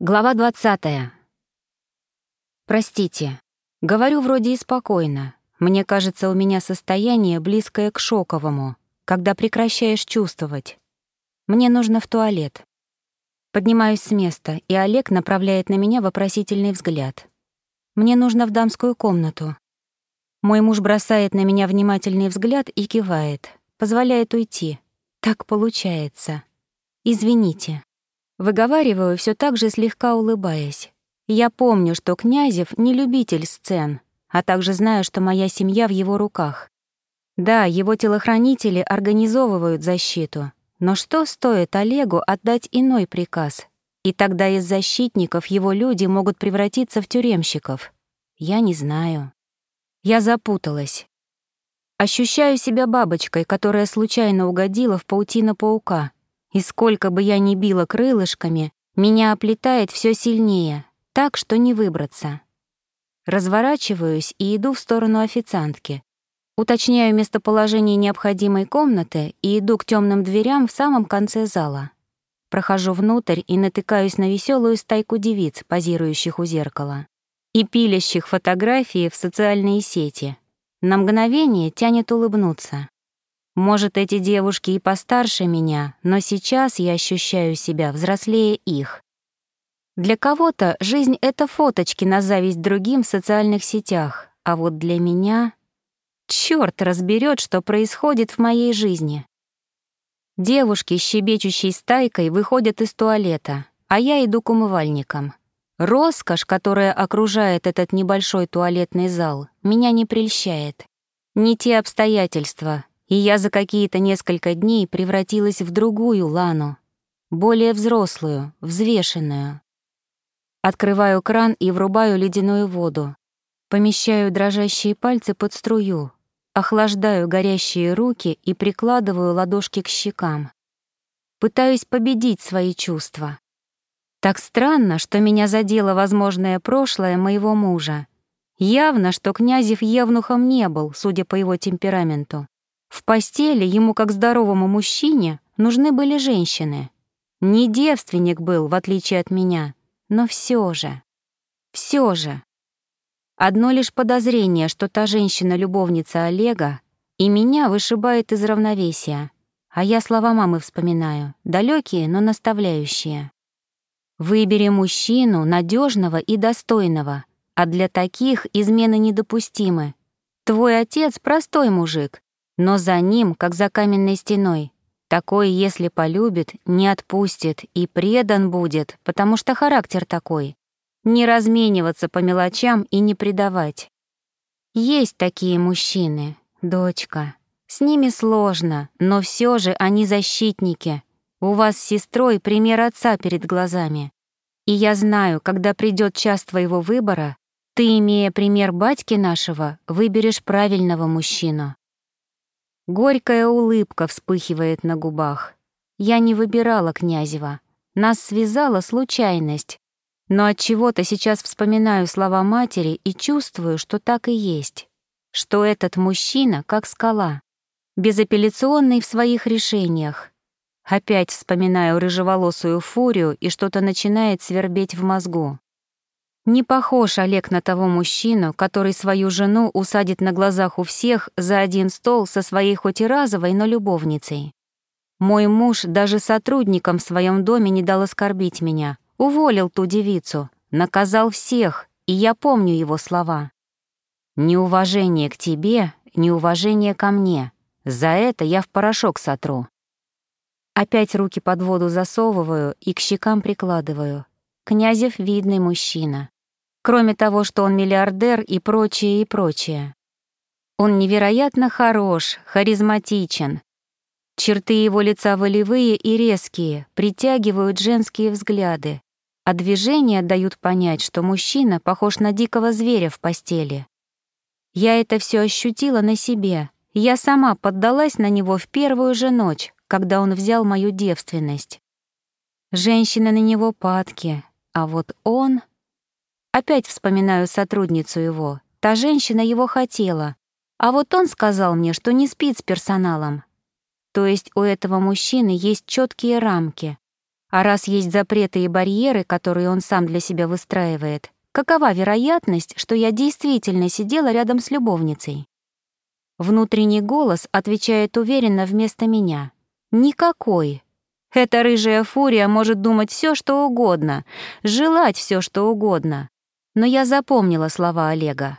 Глава 20. Простите. Говорю вроде и спокойно. Мне кажется, у меня состояние близкое к шоковому, когда прекращаешь чувствовать. Мне нужно в туалет. Поднимаюсь с места, и Олег направляет на меня вопросительный взгляд. Мне нужно в дамскую комнату. Мой муж бросает на меня внимательный взгляд и кивает, позволяет уйти. Так получается. Извините. Выговариваю все так же слегка улыбаясь. Я помню, что Князев не любитель сцен, а также знаю, что моя семья в его руках. Да, его телохранители организовывают защиту, но что стоит Олегу отдать иной приказ? И тогда из защитников его люди могут превратиться в тюремщиков. Я не знаю. Я запуталась. Ощущаю себя бабочкой, которая случайно угодила в паутину паука — и сколько бы я ни била крылышками, меня оплетает все сильнее, так что не выбраться. Разворачиваюсь и иду в сторону официантки. Уточняю местоположение необходимой комнаты и иду к темным дверям в самом конце зала. Прохожу внутрь и натыкаюсь на веселую стайку девиц, позирующих у зеркала, и пилящих фотографии в социальные сети. На мгновение тянет улыбнуться. Может, эти девушки и постарше меня, но сейчас я ощущаю себя взрослее их. Для кого-то жизнь — это фоточки на зависть другим в социальных сетях, а вот для меня... Чёрт разберет, что происходит в моей жизни. Девушки щебечущей стайкой выходят из туалета, а я иду к умывальникам. Роскошь, которая окружает этот небольшой туалетный зал, меня не прельщает. Не те обстоятельства, и я за какие-то несколько дней превратилась в другую Лану, более взрослую, взвешенную. Открываю кран и врубаю ледяную воду. Помещаю дрожащие пальцы под струю, охлаждаю горящие руки и прикладываю ладошки к щекам. Пытаюсь победить свои чувства. Так странно, что меня задело возможное прошлое моего мужа. Явно, что Князев евнухом не был, судя по его темпераменту. В постели ему, как здоровому мужчине, нужны были женщины. Не девственник был, в отличие от меня, но все же, все же. Одно лишь подозрение, что та женщина — любовница Олега, и меня вышибает из равновесия. А я слова мамы вспоминаю, далекие, но наставляющие. Выбери мужчину, надежного и достойного, а для таких измены недопустимы. Твой отец — простой мужик, но за ним, как за каменной стеной. Такой, если полюбит, не отпустит и предан будет, потому что характер такой. Не размениваться по мелочам и не предавать. Есть такие мужчины, дочка. С ними сложно, но все же они защитники. У вас с сестрой пример отца перед глазами. И я знаю, когда придет час твоего выбора, ты, имея пример батьки нашего, выберешь правильного мужчину. Горькая улыбка вспыхивает на губах. Я не выбирала Князева. Нас связала случайность. Но от чего то сейчас вспоминаю слова матери и чувствую, что так и есть. Что этот мужчина как скала. Безапелляционный в своих решениях. Опять вспоминаю рыжеволосую фурию, и что-то начинает свербеть в мозгу. Не похож Олег на того мужчину, который свою жену усадит на глазах у всех за один стол со своей хоть и разовой, но любовницей. Мой муж даже сотрудникам в своем доме не дал оскорбить меня, уволил ту девицу, наказал всех, и я помню его слова. «Неуважение к тебе, неуважение ко мне. За это я в порошок сотру». Опять руки под воду засовываю и к щекам прикладываю. Князев — видный мужчина кроме того, что он миллиардер и прочее, и прочее. Он невероятно хорош, харизматичен. Черты его лица волевые и резкие, притягивают женские взгляды, а движения дают понять, что мужчина похож на дикого зверя в постели. Я это все ощутила на себе. Я сама поддалась на него в первую же ночь, когда он взял мою девственность. Женщины на него падки, а вот он... Опять вспоминаю сотрудницу его. Та женщина его хотела. А вот он сказал мне, что не спит с персоналом. То есть у этого мужчины есть четкие рамки. А раз есть запреты и барьеры, которые он сам для себя выстраивает, какова вероятность, что я действительно сидела рядом с любовницей? Внутренний голос отвечает уверенно вместо меня. Никакой. Эта рыжая фурия может думать все, что угодно, желать все, что угодно. Но я запомнила слова Олега.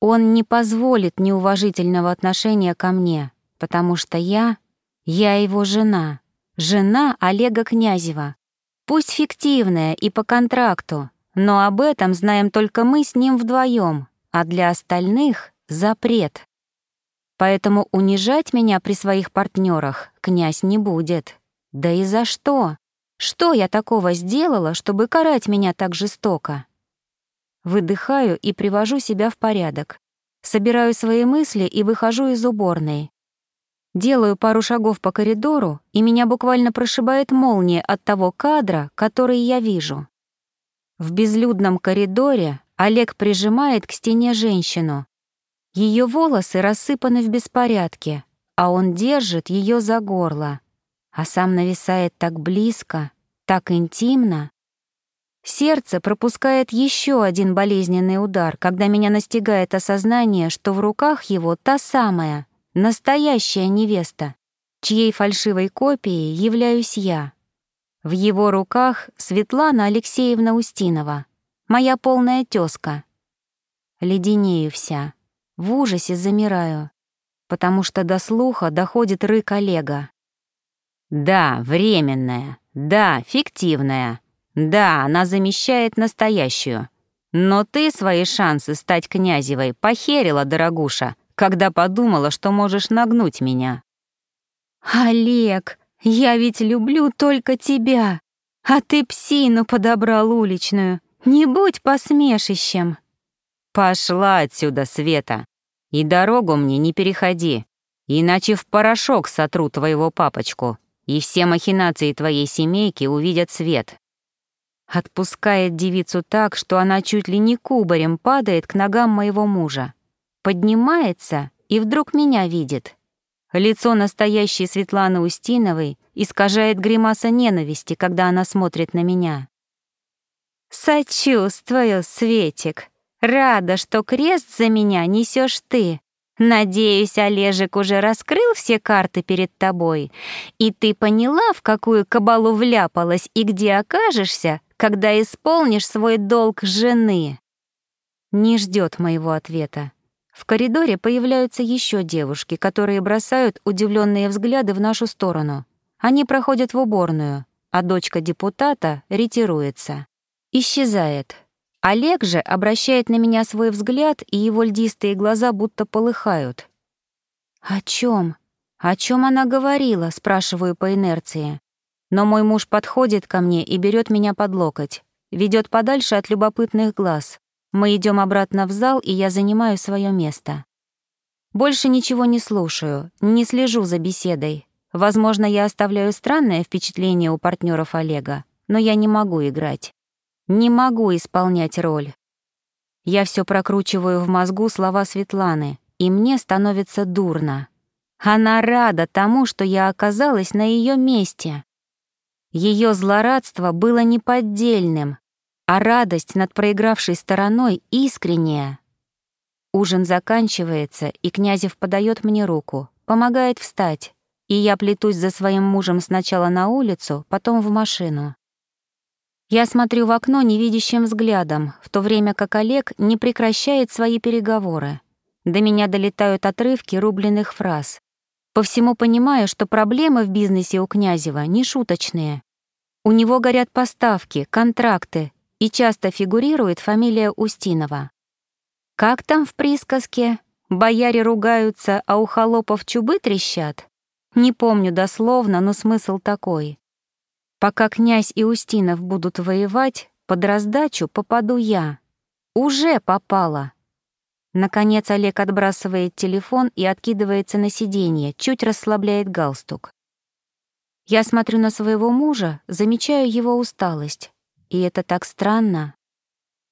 Он не позволит неуважительного отношения ко мне, потому что я... я его жена. Жена Олега Князева. Пусть фиктивная и по контракту, но об этом знаем только мы с ним вдвоем, а для остальных — запрет. Поэтому унижать меня при своих партнерах князь не будет. Да и за что? Что я такого сделала, чтобы карать меня так жестоко? Выдыхаю и привожу себя в порядок. Собираю свои мысли и выхожу из уборной. Делаю пару шагов по коридору, и меня буквально прошибает молния от того кадра, который я вижу. В безлюдном коридоре Олег прижимает к стене женщину. Ее волосы рассыпаны в беспорядке, а он держит ее за горло, а сам нависает так близко, так интимно. Сердце пропускает еще один болезненный удар, когда меня настигает осознание, что в руках его та самая, Настоящая невеста, чьей фальшивой копией являюсь я. В его руках Светлана Алексеевна Устинова, моя полная тёзка. Леденею вся, в ужасе замираю, потому что до слуха доходит рык Олега. «Да, временная, да, фиктивная, да, она замещает настоящую. Но ты свои шансы стать князевой похерила, дорогуша, когда подумала, что можешь нагнуть меня. «Олег, я ведь люблю только тебя, а ты псину подобрал уличную. Не будь посмешищем». «Пошла отсюда, Света, и дорогу мне не переходи, иначе в порошок сотру твоего папочку, и все махинации твоей семейки увидят свет». Отпускает девицу так, что она чуть ли не кубарем падает к ногам моего мужа поднимается и вдруг меня видит. Лицо настоящей Светланы Устиновой искажает гримаса ненависти, когда она смотрит на меня. «Сочувствую, Светик. Рада, что крест за меня несешь ты. Надеюсь, Олежек уже раскрыл все карты перед тобой, и ты поняла, в какую кабалу вляпалась и где окажешься, когда исполнишь свой долг жены». Не ждет моего ответа. В коридоре появляются еще девушки, которые бросают удивленные взгляды в нашу сторону. Они проходят в уборную, а дочка депутата ретируется. Исчезает. Олег же обращает на меня свой взгляд, и его льдистые глаза будто полыхают. «О чем? О чем она говорила?» — спрашиваю по инерции. Но мой муж подходит ко мне и берет меня под локоть, ведет подальше от любопытных глаз. Мы идем обратно в зал, и я занимаю свое место. Больше ничего не слушаю, не слежу за беседой. Возможно, я оставляю странное впечатление у партнеров Олега, но я не могу играть. Не могу исполнять роль. Я все прокручиваю в мозгу слова Светланы, и мне становится дурно. Она рада тому, что я оказалась на ее месте. Ее злорадство было неподдельным, а радость над проигравшей стороной искренняя. Ужин заканчивается, и Князев подает мне руку, помогает встать, и я плетусь за своим мужем сначала на улицу, потом в машину. Я смотрю в окно невидящим взглядом, в то время как Олег не прекращает свои переговоры. До меня долетают отрывки рубленных фраз. По всему понимаю, что проблемы в бизнесе у Князева не шуточные. У него горят поставки, контракты, и часто фигурирует фамилия Устинова. Как там в присказке? Бояре ругаются, а у холопов чубы трещат? Не помню дословно, но смысл такой. Пока князь и Устинов будут воевать, под раздачу попаду я. Уже попала. Наконец Олег отбрасывает телефон и откидывается на сиденье, чуть расслабляет галстук. Я смотрю на своего мужа, замечаю его усталость. И это так странно.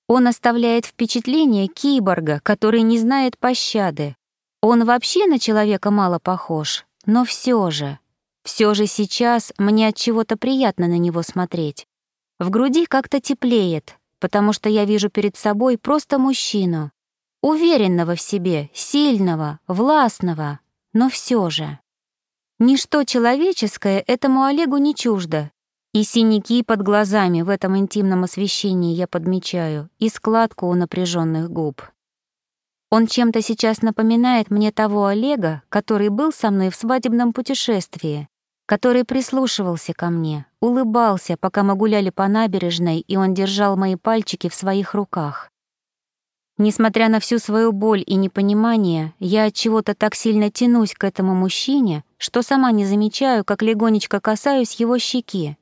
Он оставляет впечатление киборга, который не знает пощады. Он вообще на человека мало похож, но все же. Все же сейчас мне от чего-то приятно на него смотреть. В груди как-то теплеет, потому что я вижу перед собой просто мужчину, уверенного в себе, сильного, властного, но все же. Ничто человеческое этому Олегу не чуждо, и синяки под глазами в этом интимном освещении я подмечаю, и складку у напряженных губ. Он чем-то сейчас напоминает мне того Олега, который был со мной в свадебном путешествии, который прислушивался ко мне, улыбался, пока мы гуляли по набережной, и он держал мои пальчики в своих руках. Несмотря на всю свою боль и непонимание, я от чего-то так сильно тянусь к этому мужчине, что сама не замечаю, как легонечко касаюсь его щеки.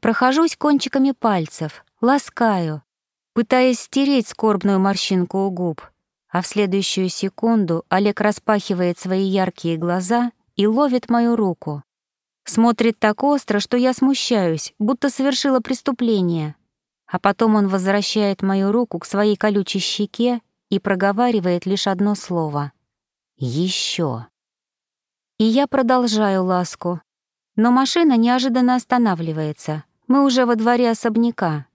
Прохожусь кончиками пальцев, ласкаю, пытаясь стереть скорбную морщинку у губ. А в следующую секунду Олег распахивает свои яркие глаза и ловит мою руку. Смотрит так остро, что я смущаюсь, будто совершила преступление, а потом он возвращает мою руку к своей колючей щеке и проговаривает лишь одно слово — «Еще». И я продолжаю ласку. Но машина неожиданно останавливается. Мы уже во дворе особняка.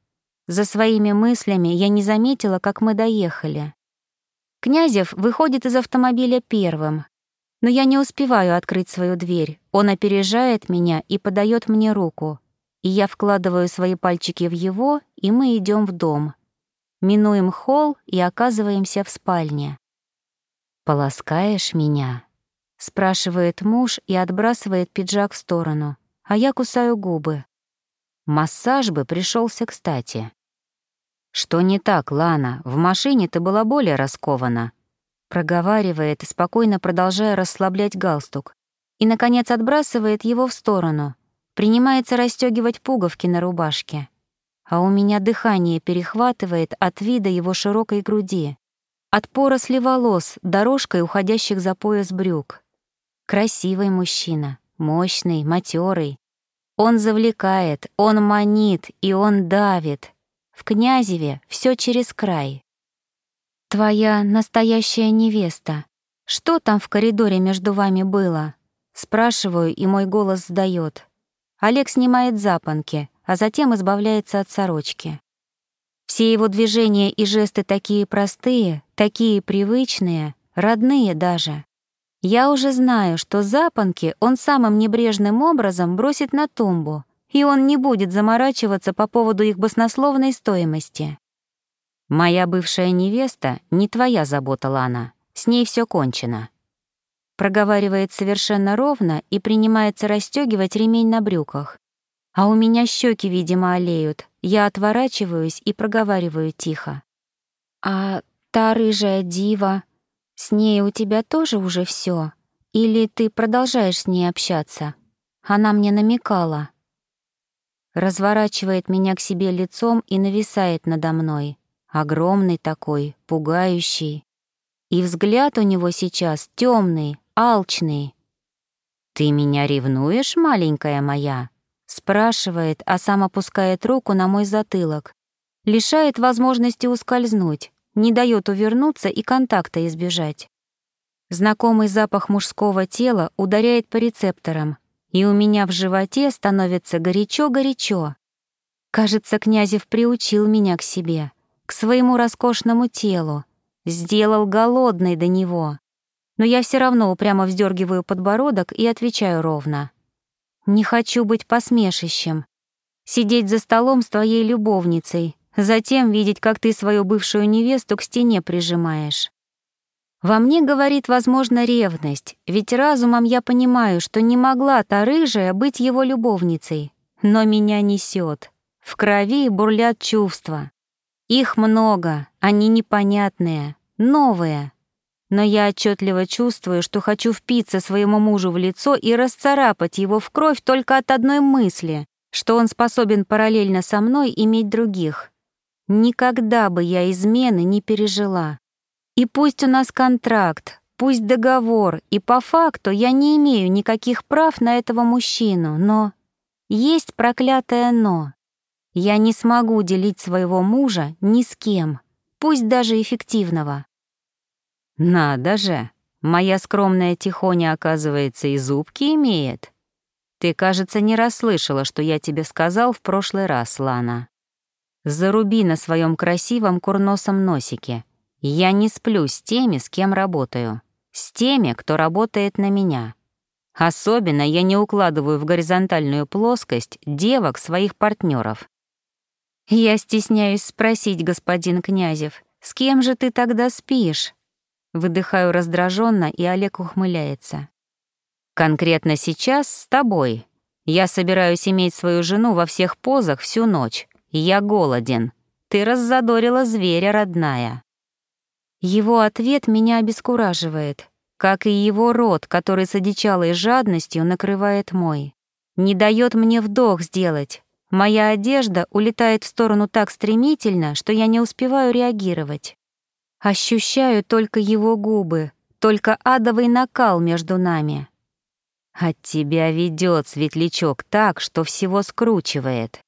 За своими мыслями я не заметила, как мы доехали. Князев выходит из автомобиля первым. Но я не успеваю открыть свою дверь. Он опережает меня и подает мне руку и я вкладываю свои пальчики в его, и мы идем в дом. Минуем холл и оказываемся в спальне. «Полоскаешь меня?» — спрашивает муж и отбрасывает пиджак в сторону, а я кусаю губы. Массаж бы пришелся кстати. «Что не так, Лана? В машине ты была более раскована», — проговаривает, спокойно продолжая расслаблять галстук, и, наконец, отбрасывает его в сторону — принимается расстегивать пуговки на рубашке. А у меня дыхание перехватывает от вида его широкой груди, от поросли волос, дорожкой уходящих за пояс брюк. Красивый мужчина, мощный, матерый. Он завлекает, он манит и он давит. В Князеве все через край. «Твоя настоящая невеста. Что там в коридоре между вами было?» Спрашиваю, и мой голос сдаёт. Олег снимает запонки, а затем избавляется от сорочки. Все его движения и жесты такие простые, такие привычные, родные даже. Я уже знаю, что запонки он самым небрежным образом бросит на тумбу, и он не будет заморачиваться по поводу их баснословной стоимости. «Моя бывшая невеста — не твоя забота, Лана. С ней все кончено», проговаривает совершенно ровно и принимается расстегивать ремень на брюках. А у меня щеки, видимо, олеют. Я отворачиваюсь и проговариваю тихо. «А та рыжая дива, с ней у тебя тоже уже все? Или ты продолжаешь с ней общаться? Она мне намекала». Разворачивает меня к себе лицом и нависает надо мной. Огромный такой, пугающий. И взгляд у него сейчас темный, алчный. «Ты меня ревнуешь, маленькая моя?» Спрашивает, а сам опускает руку на мой затылок. Лишает возможности ускользнуть, не дает увернуться и контакта избежать. Знакомый запах мужского тела ударяет по рецепторам, и у меня в животе становится горячо-горячо. Кажется, Князев приучил меня к себе, к своему роскошному телу, сделал голодной до него но я все равно упрямо вздергиваю подбородок и отвечаю ровно. «Не хочу быть посмешищем. Сидеть за столом с твоей любовницей, затем видеть, как ты свою бывшую невесту к стене прижимаешь. Во мне говорит, возможно, ревность, ведь разумом я понимаю, что не могла та рыжая быть его любовницей, но меня несет. В крови бурлят чувства. Их много, они непонятные, новые, но я отчетливо чувствую, что хочу впиться своему мужу в лицо и расцарапать его в кровь только от одной мысли, что он способен параллельно со мной иметь других. Никогда бы я измены не пережила. И пусть у нас контракт, пусть договор, и по факту я не имею никаких прав на этого мужчину, но... Есть проклятое «но». Я не смогу делить своего мужа ни с кем, пусть даже эффективного. «Надо же! Моя скромная тихоня, оказывается, и зубки имеет!» Ты, кажется, не расслышала, что я тебе сказал в прошлый раз, Лана. Заруби на своем красивом курносом носике. Я не сплю с теми, с кем работаю. С теми, кто работает на меня. Особенно я не укладываю в горизонтальную плоскость девок своих партнеров. Я стесняюсь спросить, господин Князев, с кем же ты тогда спишь? Выдыхаю раздраженно, и Олег ухмыляется. Конкретно сейчас с тобой. Я собираюсь иметь свою жену во всех позах всю ночь. Я голоден. Ты раззадорила зверя, родная. Его ответ меня обескураживает, как и его рот, который с одичалой жадностью накрывает мой. Не дает мне вдох сделать. Моя одежда улетает в сторону так стремительно, что я не успеваю реагировать. Ощущаю только его губы, только адовый накал между нами. От тебя ведет светлячок так, что всего скручивает.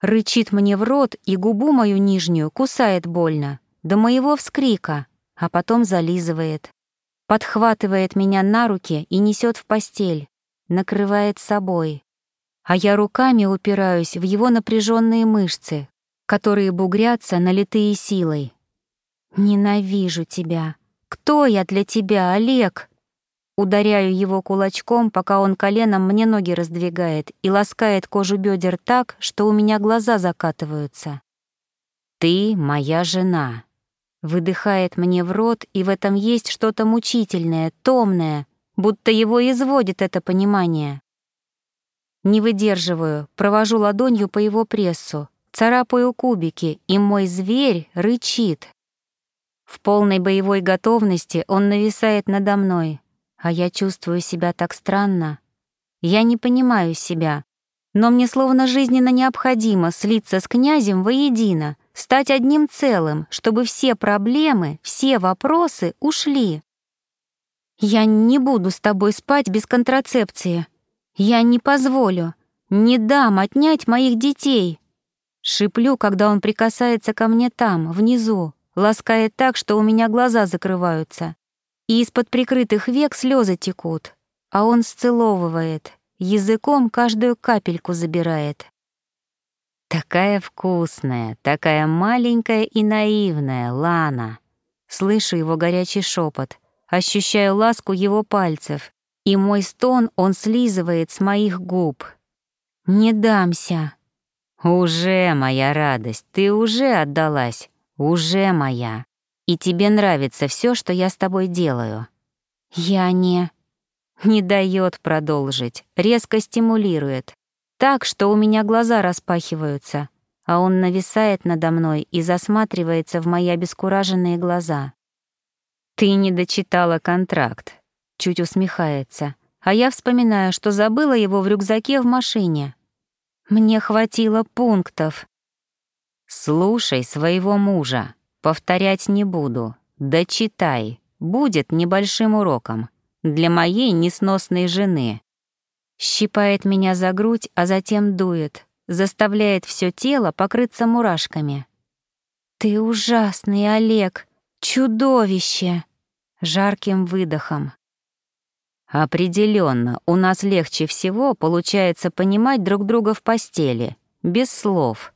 Рычит мне в рот и губу мою нижнюю кусает больно, до моего вскрика, а потом зализывает. Подхватывает меня на руки и несет в постель, накрывает собой. А я руками упираюсь в его напряженные мышцы, которые бугрятся, налитые силой. «Ненавижу тебя! Кто я для тебя, Олег?» Ударяю его кулачком, пока он коленом мне ноги раздвигает и ласкает кожу бедер так, что у меня глаза закатываются. «Ты моя жена», — выдыхает мне в рот, и в этом есть что-то мучительное, томное, будто его изводит это понимание. Не выдерживаю, провожу ладонью по его прессу, царапаю кубики, и мой зверь рычит. В полной боевой готовности он нависает надо мной, а я чувствую себя так странно. Я не понимаю себя, но мне словно жизненно необходимо слиться с князем воедино, стать одним целым, чтобы все проблемы, все вопросы ушли. Я не буду с тобой спать без контрацепции. Я не позволю, не дам отнять моих детей. Шиплю, когда он прикасается ко мне там, внизу, ласкает так, что у меня глаза закрываются и из-под прикрытых век слезы текут, а он сцеловывает, языком каждую капельку забирает. Такая вкусная, такая маленькая и наивная, Лана. Слышу его горячий шепот, ощущаю ласку его пальцев, и мой стон он слизывает с моих губ. Не дамся. Уже моя радость, ты уже отдалась, уже моя и тебе нравится все, что я с тобой делаю. Я не... Не дает продолжить, резко стимулирует. Так, что у меня глаза распахиваются, а он нависает надо мной и засматривается в мои обескураженные глаза. «Ты не дочитала контракт», — чуть усмехается, а я вспоминаю, что забыла его в рюкзаке в машине. Мне хватило пунктов. «Слушай своего мужа», Повторять не буду. Дочитай. Будет небольшим уроком. Для моей несносной жены. Щипает меня за грудь, а затем дует. Заставляет все тело покрыться мурашками. «Ты ужасный, Олег! Чудовище!» Жарким выдохом. Определенно, у нас легче всего получается понимать друг друга в постели, без слов.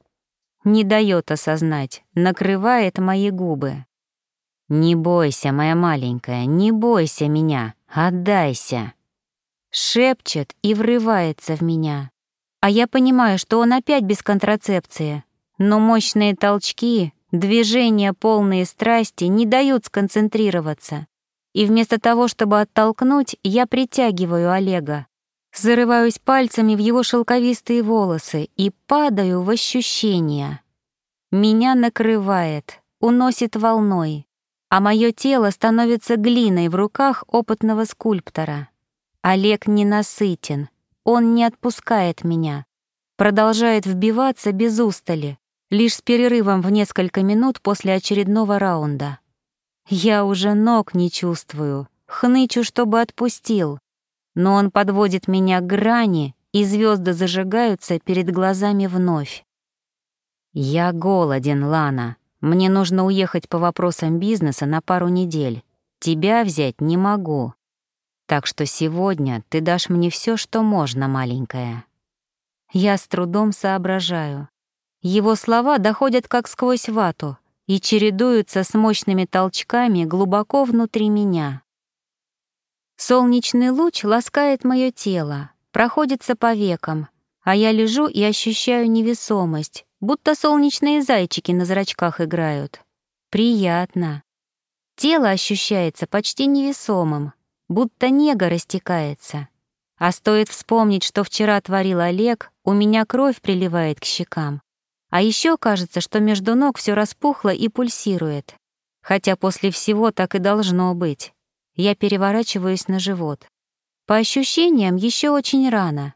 Не дает осознать, накрывает мои губы. «Не бойся, моя маленькая, не бойся меня, отдайся!» Шепчет и врывается в меня. А я понимаю, что он опять без контрацепции. Но мощные толчки, движения полные страсти не дают сконцентрироваться. И вместо того, чтобы оттолкнуть, я притягиваю Олега. Зарываюсь пальцами в его шелковистые волосы и падаю в ощущения. Меня накрывает, уносит волной, а мое тело становится глиной в руках опытного скульптора. Олег ненасытен, он не отпускает меня, продолжает вбиваться без устали, лишь с перерывом в несколько минут после очередного раунда. Я уже ног не чувствую, хнычу, чтобы отпустил, но он подводит меня к грани, и звезды зажигаются перед глазами вновь. «Я голоден, Лана. Мне нужно уехать по вопросам бизнеса на пару недель. Тебя взять не могу». Так что сегодня ты дашь мне все, что можно, маленькая. Я с трудом соображаю. Его слова доходят как сквозь вату и чередуются с мощными толчками глубоко внутри меня. Солнечный луч ласкает мое тело, проходится по векам, а я лежу и ощущаю невесомость, будто солнечные зайчики на зрачках играют. Приятно. Тело ощущается почти невесомым, будто нега растекается. А стоит вспомнить, что вчера творил Олег, у меня кровь приливает к щекам. А еще кажется, что между ног все распухло и пульсирует. Хотя после всего так и должно быть. Я переворачиваюсь на живот. По ощущениям, еще очень рано.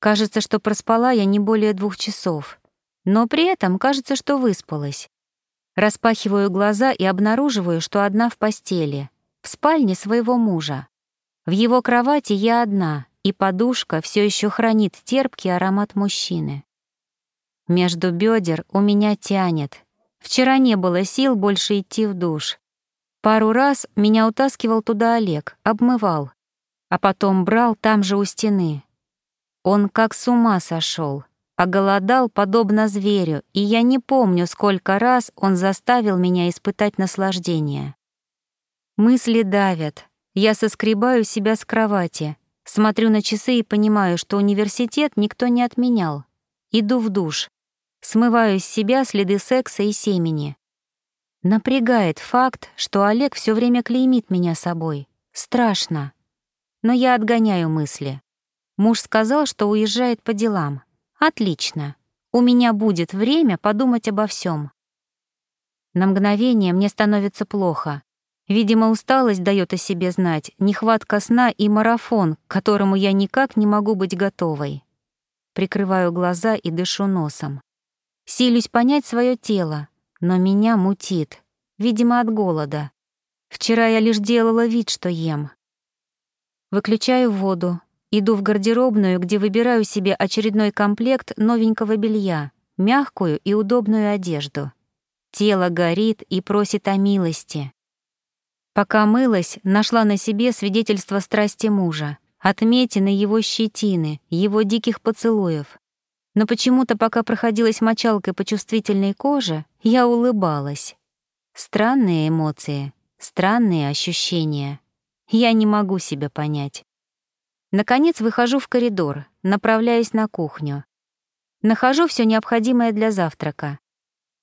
Кажется, что проспала я не более двух часов. Но при этом кажется, что выспалась. Распахиваю глаза и обнаруживаю, что одна в постели, в спальне своего мужа. В его кровати я одна, и подушка все еще хранит терпкий аромат мужчины. Между бедер у меня тянет. Вчера не было сил больше идти в душ. Пару раз меня утаскивал туда Олег, обмывал, а потом брал там же у стены. Он как с ума сошел, оголодал подобно зверю, и я не помню, сколько раз он заставил меня испытать наслаждение. Мысли давят. Я соскребаю себя с кровати, смотрю на часы и понимаю, что университет никто не отменял. Иду в душ, смываю с себя следы секса и семени. Напрягает факт, что Олег все время клеймит меня собой. Страшно. Но я отгоняю мысли. Муж сказал, что уезжает по делам. Отлично. У меня будет время подумать обо всем. На мгновение мне становится плохо. Видимо, усталость дает о себе знать, нехватка сна и марафон, к которому я никак не могу быть готовой. Прикрываю глаза и дышу носом. Силюсь понять свое тело, но меня мутит, видимо, от голода. Вчера я лишь делала вид, что ем. Выключаю воду, иду в гардеробную, где выбираю себе очередной комплект новенького белья, мягкую и удобную одежду. Тело горит и просит о милости. Пока мылась, нашла на себе свидетельство страсти мужа, отметины его щетины, его диких поцелуев. Но почему-то, пока проходилась мочалкой по чувствительной коже, я улыбалась. Странные эмоции, странные ощущения. Я не могу себя понять. Наконец выхожу в коридор, направляясь на кухню. Нахожу все необходимое для завтрака.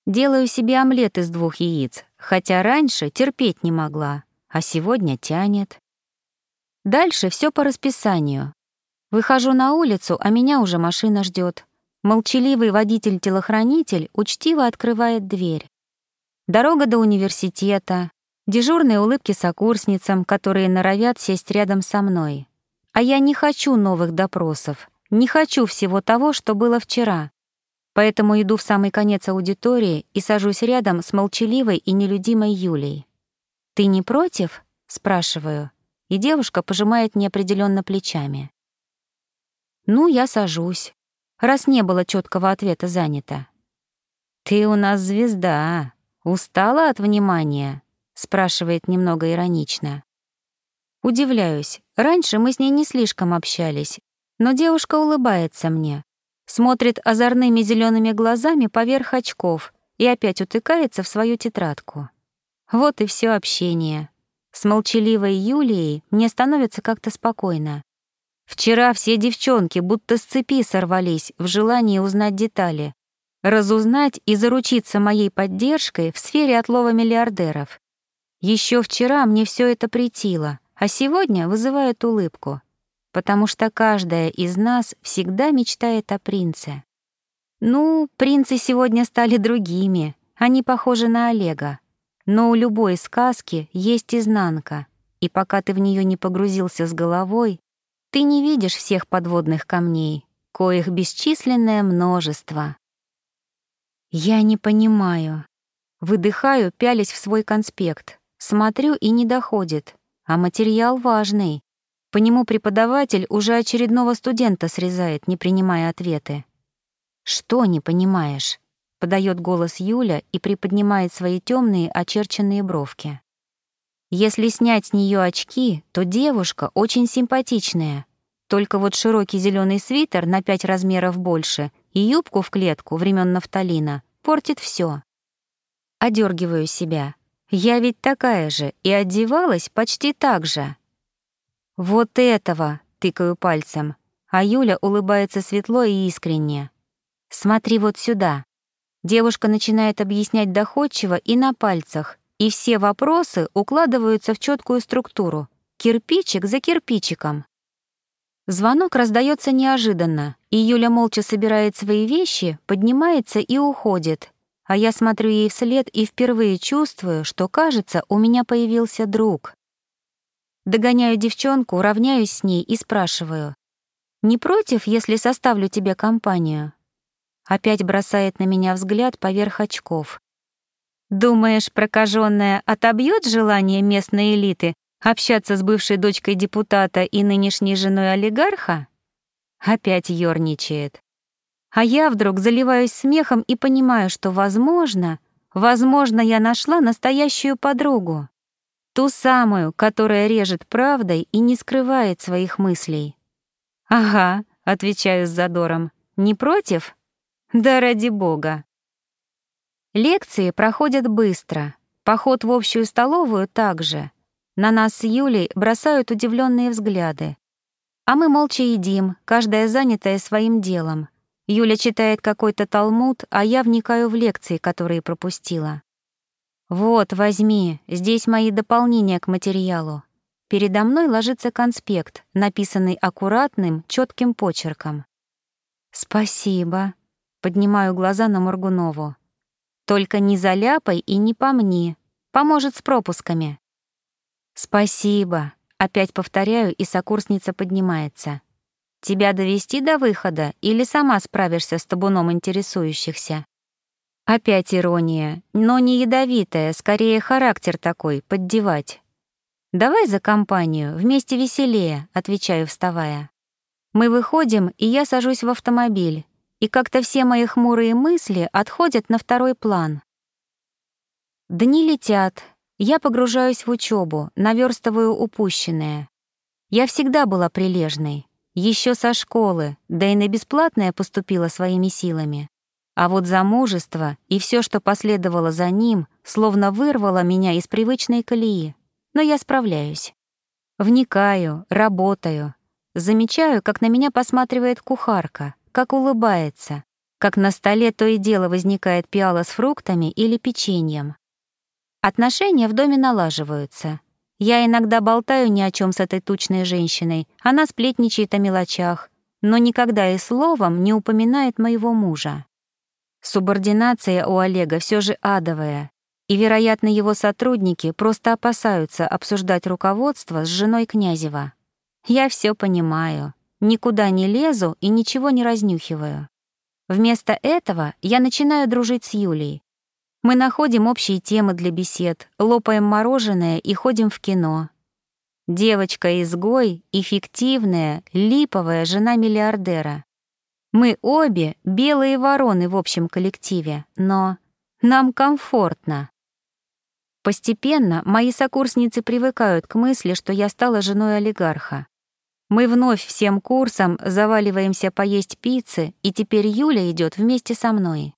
Делаю себе омлет из двух яиц, хотя раньше терпеть не могла, а сегодня тянет. Дальше все по расписанию. Выхожу на улицу, а меня уже машина ждет. Молчаливый водитель-телохранитель учтиво открывает дверь. Дорога до университета, дежурные улыбки сокурсницам, которые норовят сесть рядом со мной. А я не хочу новых допросов, не хочу всего того, что было вчера. Поэтому иду в самый конец аудитории и сажусь рядом с молчаливой и нелюдимой Юлей. «Ты не против?» — спрашиваю, и девушка пожимает неопределенно плечами. «Ну, я сажусь раз не было четкого ответа занято. «Ты у нас звезда. Устала от внимания?» — спрашивает немного иронично. Удивляюсь. Раньше мы с ней не слишком общались, но девушка улыбается мне, смотрит озорными зелеными глазами поверх очков и опять утыкается в свою тетрадку. Вот и все общение. С молчаливой Юлией мне становится как-то спокойно. Вчера все девчонки будто с цепи сорвались в желании узнать детали, разузнать и заручиться моей поддержкой в сфере отлова миллиардеров. Еще вчера мне все это притило, а сегодня вызывает улыбку, потому что каждая из нас всегда мечтает о принце. Ну, принцы сегодня стали другими, они похожи на Олега. Но у любой сказки есть изнанка, и пока ты в нее не погрузился с головой, ты не видишь всех подводных камней, коих бесчисленное множество. Я не понимаю. Выдыхаю, пялясь в свой конспект. Смотрю и не доходит. А материал важный. По нему преподаватель уже очередного студента срезает, не принимая ответы. «Что не понимаешь?» — подает голос Юля и приподнимает свои темные очерченные бровки. Если снять с нее очки, то девушка очень симпатичная. Только вот широкий зеленый свитер на пять размеров больше и юбку в клетку времен нафталина портит все. Одергиваю себя. Я ведь такая же и одевалась почти так же. Вот этого, тыкаю пальцем, а Юля улыбается светло и искренне. Смотри вот сюда. Девушка начинает объяснять доходчиво и на пальцах, и все вопросы укладываются в четкую структуру, кирпичик за кирпичиком. Звонок раздается неожиданно, и Юля молча собирает свои вещи, поднимается и уходит. А я смотрю ей вслед и впервые чувствую, что, кажется, у меня появился друг. Догоняю девчонку, равняюсь с ней и спрашиваю. «Не против, если составлю тебе компанию?» Опять бросает на меня взгляд поверх очков. Думаешь, прокаженная отобьет желание местной элиты общаться с бывшей дочкой депутата и нынешней женой олигарха? Опять ёрничает. А я вдруг заливаюсь смехом и понимаю, что, возможно, возможно, я нашла настоящую подругу. Ту самую, которая режет правдой и не скрывает своих мыслей. «Ага», — отвечаю с задором, — «не против?» «Да ради бога». Лекции проходят быстро, поход в общую столовую также. На нас с Юлей бросают удивленные взгляды. А мы молча едим, каждая занятая своим делом. Юля читает какой-то талмуд, а я вникаю в лекции, которые пропустила. «Вот, возьми, здесь мои дополнения к материалу». Передо мной ложится конспект, написанный аккуратным, четким почерком. «Спасибо», — поднимаю глаза на Моргунову. Только не заляпай и не помни. Поможет с пропусками. Спасибо. Опять повторяю, и сокурсница поднимается. Тебя довести до выхода или сама справишься с табуном интересующихся? Опять ирония, но не ядовитая, скорее характер такой, поддевать. «Давай за компанию, вместе веселее», — отвечаю, вставая. Мы выходим, и я сажусь в автомобиль, и как-то все мои хмурые мысли отходят на второй план. Дни летят, я погружаюсь в учебу, наверстываю упущенное. Я всегда была прилежной, еще со школы, да и на бесплатное поступила своими силами. А вот замужество и все, что последовало за ним, словно вырвало меня из привычной колеи. Но я справляюсь. Вникаю, работаю. Замечаю, как на меня посматривает кухарка — как улыбается, как на столе то и дело возникает пиала с фруктами или печеньем. Отношения в доме налаживаются. Я иногда болтаю ни о чем с этой тучной женщиной, она сплетничает о мелочах, но никогда и словом не упоминает моего мужа. Субординация у Олега все же адовая, и, вероятно, его сотрудники просто опасаются обсуждать руководство с женой Князева. Я все понимаю. Никуда не лезу и ничего не разнюхиваю. Вместо этого я начинаю дружить с Юлей. Мы находим общие темы для бесед, лопаем мороженое и ходим в кино. Девочка-изгой, эффективная, липовая жена миллиардера. Мы обе белые вороны в общем коллективе, но нам комфортно. Постепенно мои сокурсницы привыкают к мысли, что я стала женой олигарха. Мы вновь всем курсом заваливаемся поесть пиццы, и теперь Юля идет вместе со мной.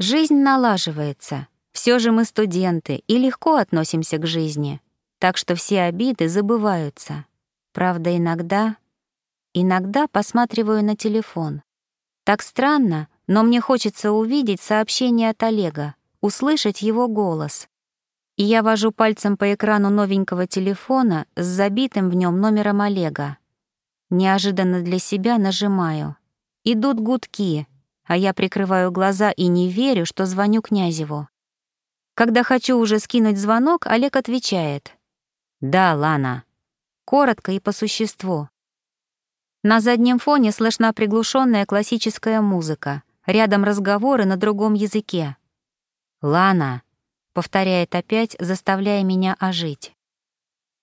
Жизнь налаживается. Все же мы студенты и легко относимся к жизни, так что все обиды забываются. Правда, иногда... Иногда посматриваю на телефон. Так странно, но мне хочется увидеть сообщение от Олега, услышать его голос и я вожу пальцем по экрану новенького телефона с забитым в нем номером Олега. Неожиданно для себя нажимаю. Идут гудки, а я прикрываю глаза и не верю, что звоню Князеву. Когда хочу уже скинуть звонок, Олег отвечает. «Да, Лана». Коротко и по существу. На заднем фоне слышна приглушенная классическая музыка. Рядом разговоры на другом языке. «Лана», повторяет опять, заставляя меня ожить.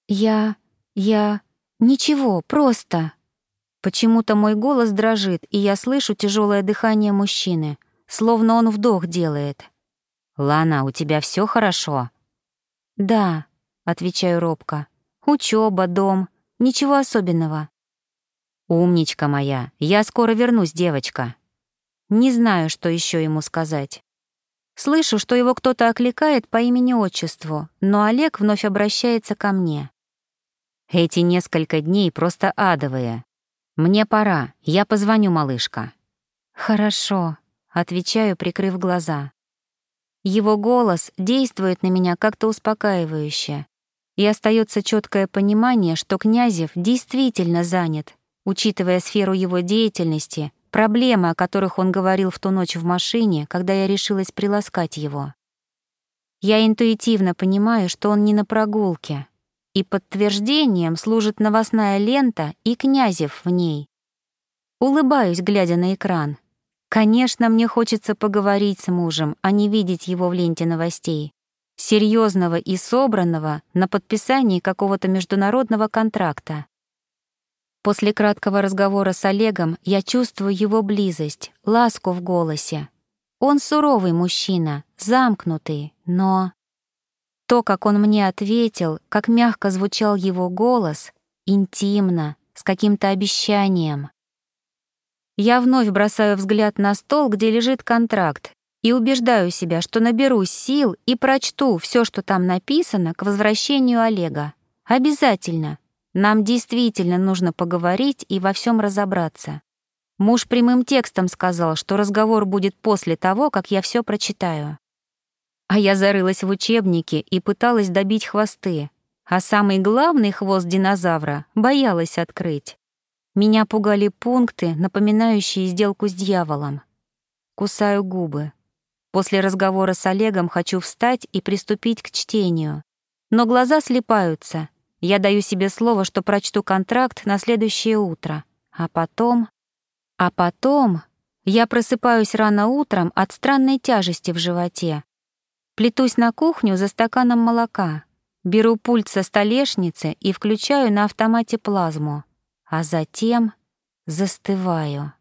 Я... я... ничего, просто... Почему-то мой голос дрожит, и я слышу тяжелое дыхание мужчины, словно он вдох делает. «Лана, у тебя все хорошо?» «Да», — отвечаю робко. Учеба, дом, ничего особенного. Умничка моя, я скоро вернусь, девочка. Не знаю, что еще ему сказать. Слышу, что его кто-то окликает по имени-отчеству, но Олег вновь обращается ко мне. Эти несколько дней просто адовые. Мне пора, я позвоню, малышка. Хорошо, отвечаю, прикрыв глаза. Его голос действует на меня как-то успокаивающе, и остается четкое понимание, что Князев действительно занят, учитывая сферу его деятельности, проблемы, о которых он говорил в ту ночь в машине, когда я решилась приласкать его. Я интуитивно понимаю, что он не на прогулке, и подтверждением служит новостная лента и Князев в ней. Улыбаюсь, глядя на экран. Конечно, мне хочется поговорить с мужем, а не видеть его в ленте новостей. Серьезного и собранного на подписании какого-то международного контракта. После краткого разговора с Олегом я чувствую его близость, ласку в голосе. Он суровый мужчина, замкнутый, но... То, как он мне ответил, как мягко звучал его голос, интимно, с каким-то обещанием. Я вновь бросаю взгляд на стол, где лежит контракт, и убеждаю себя, что наберусь сил и прочту все, что там написано, к возвращению Олега. Обязательно. Нам действительно нужно поговорить и во всем разобраться. Муж прямым текстом сказал, что разговор будет после того, как я все прочитаю. А я зарылась в учебнике и пыталась добить хвосты, а самый главный хвост динозавра боялась открыть. Меня пугали пункты, напоминающие сделку с дьяволом. Кусаю губы. После разговора с Олегом хочу встать и приступить к чтению. Но глаза слепаются. Я даю себе слово, что прочту контракт на следующее утро. А потом... А потом... Я просыпаюсь рано утром от странной тяжести в животе, Плетусь на кухню за стаканом молока, беру пульт со столешницы и включаю на автомате плазму, а затем застываю.